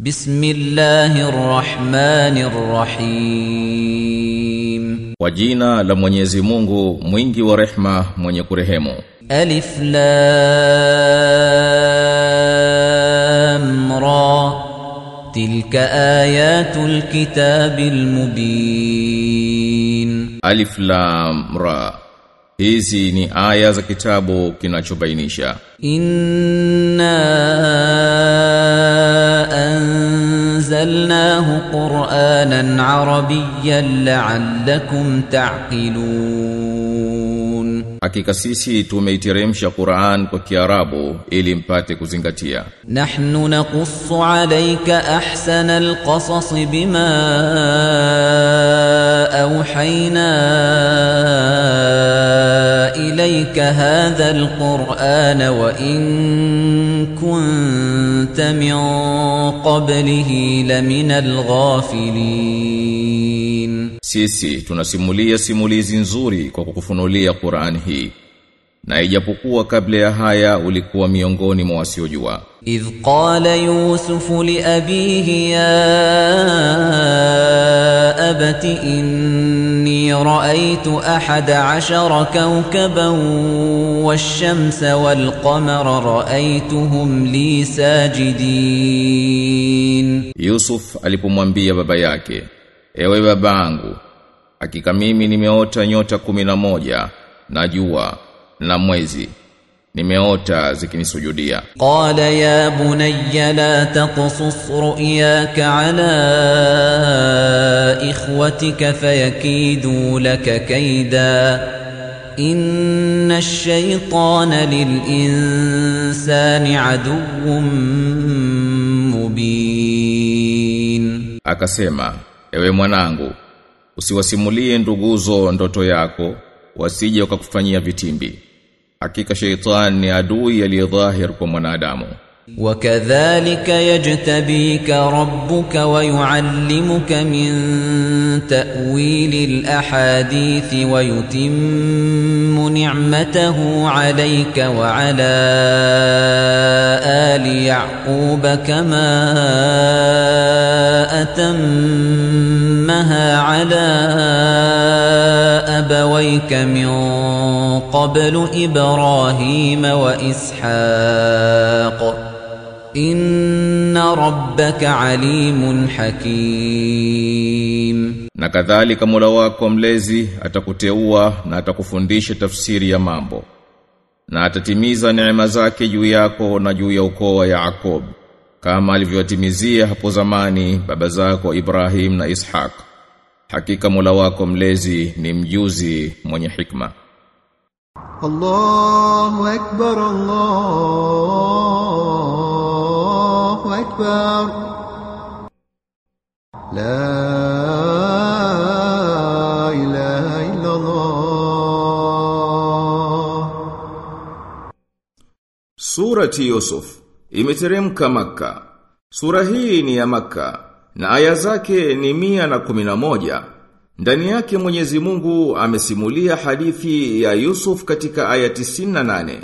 بسم الله الرحمن الرحيم Kwa jina la Mwenyezi Mungu mwingi wa rehma mwenye kurehemu ألف لام را تلك آيات الكتاب المبين Alif Lam Ra Hizi ni aya za kitabu kinachobainisha إنا أنزلناه قرآنا عربيا لعلكم تعقلون Hakika sisi tumeiteremsha Qur'an kwa Kiarabu ili mpate kuzingatia. Nahnu naqussu alayka ahsana alqasas bima awhayna ilayka hadha alqur'ana wa in kunta كنت من قبله لمن الغافلين Sisi tunasimulia simulizi nzuri kwa kukufunulia Qur'an hii na ijapokuwa kabla ya haya ulikuwa miongoni mwa wasiojua إذ قال يوسف لأبيه يا أبت إني رأيت أحد عشر كوكبا والشمس والقمر رأيتهم لي ساجدين Yusuf alipomwambia baba yake Ewe babangu hakika mimi nimeota nyota kumi na moja na jua na mwezi nimeota zikinisujudia qala ya bunayya la taqsus ru'yaka ala ikhwatika fayakidu laka kaida inna ash-shaytana lil insani aduwwun mubin. Akasema ewe mwanangu usiwasimulie nduguzo ndoto yako wasije wakakufanyia vitimbi. Hakika sheitan ni adui aliyedhahir kwa mwanadamu. وكذلك يجتبيك ربك ويعلمك من تأويل الأحاديث ويتم نعمته عليك وعلى آل يعقوب كما أتمها على أبويك من قبل إبراهيم وإسحاق إن ربك عليم حكيم Na kadhalika Mola wako mlezi atakuteua na atakufundisha tafsiri ya mambo. Na atatimiza neema zake juu yako na juu ya ukoo wa Yaakov kama alivyowatimizia hapo zamani baba zako Ibrahim na Ishaq. Hakika Mola wako mlezi ni mjuzi mwenye hikma. Allahu akbar Allahu akbar. La ilaha illa Allah Surati Yusuf imeteremka Makkah Sura hii ni ya Makkah na aya zake ni mia na kumi na moja. Ndani yake Mwenyezi Mungu amesimulia hadithi ya Yusuf katika aya 98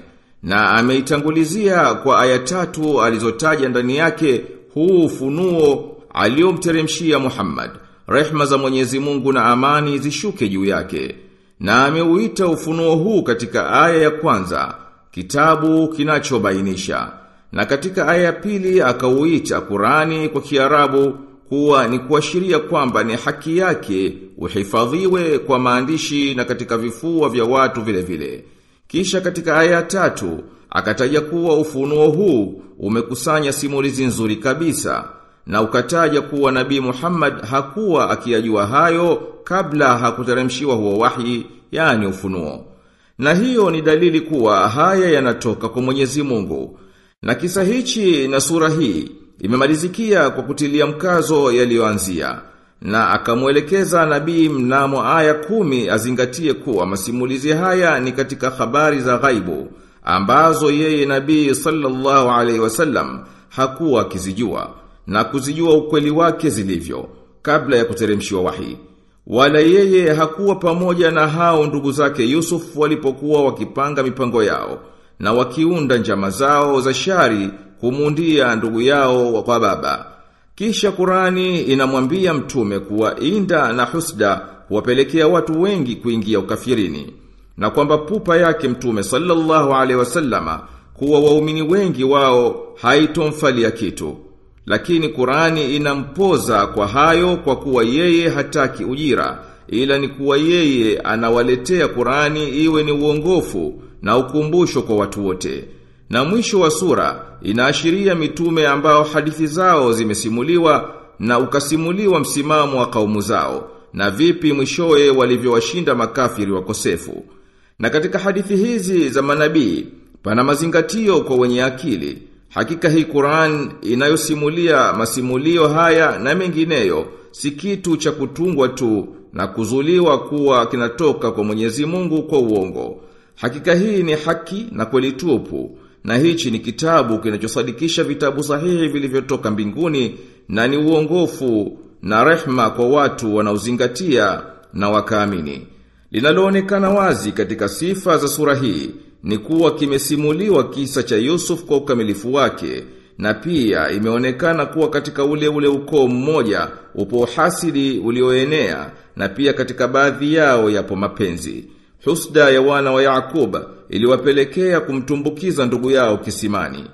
na ameitangulizia kwa aya tatu alizotaja ndani yake huu ufunuo aliomteremshia Muhammad. Rehma za Mwenyezi Mungu na amani zishuke juu yake. Na ameuita ufunuo huu katika aya ya kwanza kitabu kinachobainisha. Na katika aya ya pili akauita Qurani kwa Kiarabu kuwa ni kuashiria kwamba ni haki yake uhifadhiwe kwa maandishi na katika vifua vya watu vile vile. Kisha katika aya ya tatu akataja kuwa ufunuo huu umekusanya simulizi nzuri kabisa na ukataja kuwa Nabii Muhammad hakuwa akiyajua hayo kabla hakuteremshiwa huo wahi yani ufunuo. Na hiyo ni dalili kuwa haya yanatoka kwa Mwenyezi Mungu. Na kisa hichi na sura hii imemalizikia kwa kutilia mkazo yaliyoanzia na akamwelekeza nabii mnamo aya kumi azingatie kuwa masimulizi haya ni katika habari za ghaibu ambazo yeye nabii sallallahu alaihi wasallam hakuwa akizijua na kuzijua ukweli wake zilivyo kabla ya kuteremshiwa wahi. Wala yeye hakuwa pamoja na hao ndugu zake Yusuf walipokuwa wakipanga mipango yao na wakiunda njama zao za shari kumundia ndugu yao kwa baba. Kisha Qurani inamwambia mtume kuwa inda na husda wapelekea watu wengi kuingia ukafirini na kwamba pupa yake mtume sallallahu alaihi wasallama kuwa waumini wengi wao haitomfalia kitu. Lakini Qurani inampoza kwa hayo kwa kuwa yeye hataki ujira ila ni kuwa yeye anawaletea Qurani iwe ni uongofu na ukumbusho kwa watu wote. Na mwisho wa sura inaashiria mitume ambao hadithi zao zimesimuliwa na ukasimuliwa msimamo wa kaumu zao na vipi mwishowe walivyowashinda makafiri wakosefu. Na katika hadithi hizi za manabii pana mazingatio kwa wenye akili. Hakika hii Qur'an inayosimulia masimulio haya na mengineyo si kitu cha kutungwa tu na kuzuliwa kuwa kinatoka kwa Mwenyezi Mungu kwa uongo. Hakika hii ni haki na kweli tupu na hichi ni kitabu kinachosadikisha vitabu sahihi vilivyotoka mbinguni na ni uongofu na rehma kwa watu wanaozingatia na wakaamini. Linaloonekana wazi katika sifa za sura hii ni kuwa kimesimuliwa kisa cha Yusuf kwa ukamilifu wake na pia imeonekana kuwa katika ule ule ukoo mmoja upo uhasidi ulioenea na pia katika baadhi yao yapo mapenzi. Husda ya wana wa Yakub iliwapelekea kumtumbukiza ndugu yao kisimani.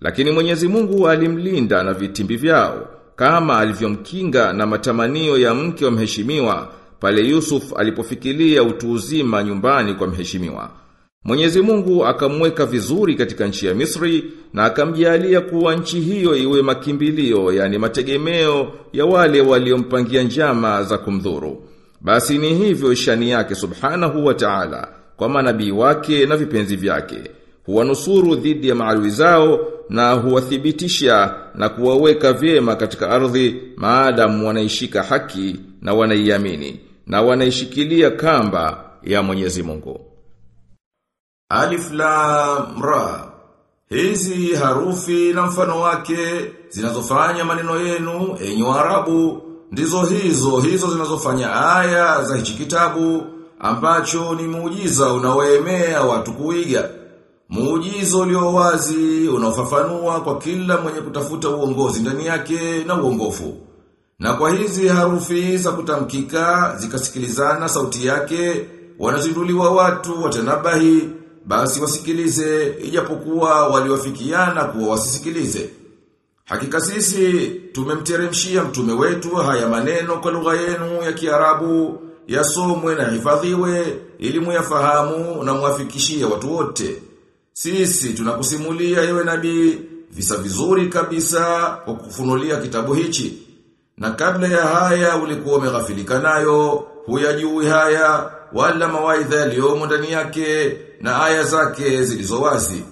Lakini Mwenyezi Mungu alimlinda na vitimbi vyao kama alivyomkinga na matamanio ya mke wa mheshimiwa pale Yusuf alipofikilia utu uzima nyumbani kwa mheshimiwa. Mwenyezi Mungu akamweka vizuri katika nchi ya Misri na akamjalia kuwa nchi hiyo iwe makimbilio yani mategemeo ya wale waliompangia njama za kumdhuru. Basi ni hivyo shani yake subhanahu wa ta'ala kwa manabii wake na vipenzi vyake. Huwanusuru dhidi ya maadui zao na huwathibitisha na kuwaweka vyema katika ardhi maadamu wanaishika haki na wanaiamini na wanaishikilia kamba ya Mwenyezi Mungu. Alif Lam Ra. Hizi harufi na mfano wake zinazofanya maneno yenu enyi Waarabu ndizo hizo hizo zinazofanya aya za hichi kitabu ambacho ni muujiza unaoemea watu kuiga. Muujizo ulio wazi unaofafanua kwa kila mwenye kutafuta uongozi ndani yake na uongofu. Na kwa hizi harufi za kutamkika zikasikilizana sauti yake wanazinduliwa watu watanabahi basi wasikilize ijapokuwa waliwafikiana kuwa wasisikilize. Hakika sisi tumemteremshia mtume wetu haya maneno kwa lugha yenu ya Kiarabu yasomwe na hifadhiwe ili muyafahamu na muafikishie watu wote. Sisi tunakusimulia yewe nabii visa vizuri kabisa kwa kufunulia kitabu hichi. Na kabla ya haya ulikuwa umeghafilika nayo, huyajui haya wala mawaidha yaliyomo ndani yake na aya zake zilizo wazi.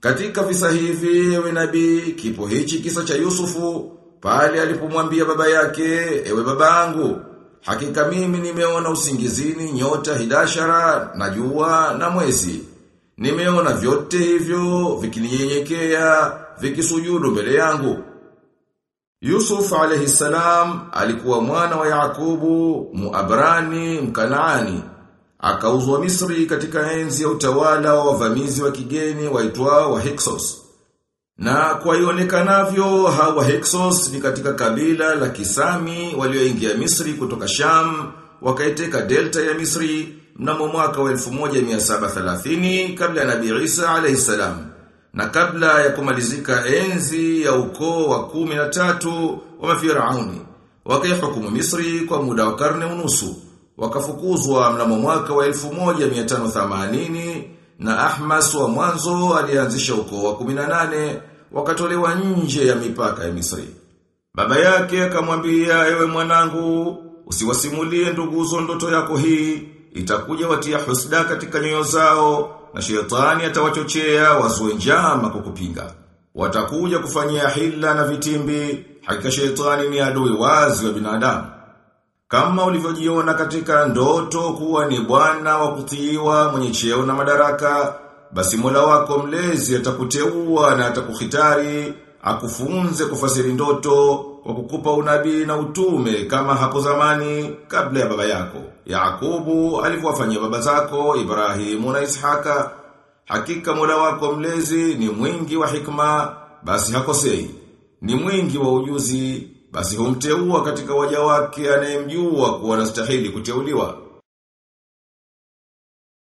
Katika visa hivi ewe nabii kipo hichi kisa cha Yusufu pale alipomwambia baba yake ewe babangu hakika mimi nimeona usingizini nyota hidashara na jua na mwezi. Nimeona vyote hivyo vikininyenyekea vikisujudu mbele yangu. Yusuf alayhi salam alikuwa mwana wa Yakubu Muabrani Mkanaani. Akauzwa Misri katika enzi ya utawala wa wavamizi wa kigeni waitwao wa Hyksos. Na kwa ionekanavyo hawa Hyksos ni katika kabila la Kisami walioingia Misri kutoka Sham, wakaiteka delta ya Misri mnamo mwaka wa 1730 kabla ya Nabii Isa alayhi salam. Na kabla ya kumalizika enzi ya ukoo wa kumi na tatu wa mafirauni, wakaihukumu Misri kwa muda wa karne unusu wakafukuzwa mnamo mwaka wa 1580 na Ahmas wa mwanzo alianzisha ukoo wa 18 wakatolewa nje ya mipaka ya Misri. Baba yake akamwambia ewe mwanangu usiwasimulie nduguzo ndoto yako hii itakuja watia husda katika nyoyo zao na shetani atawachochea wazue njama kukupinga. kupinga. Watakuja kufanyia hila na vitimbi, hakika shetani ni adui wazi wa binadamu. Kama ulivyojiona katika ndoto kuwa ni bwana wa kutiiwa mwenye cheo na madaraka, basi Mola wako mlezi atakuteua na atakuhitari, akufunze kufasiri ndoto kwa kukupa unabii na utume kama hapo zamani kabla ya baba yako. Yakubu alivyowafanyia baba zako Ibrahimu na Ishaka. Hakika Mola wako mlezi ni mwingi wa hikma, basi hakosei. ni mwingi wa ujuzi, basi humteua katika waja wake anayemjua kuwa anastahili kuteuliwa.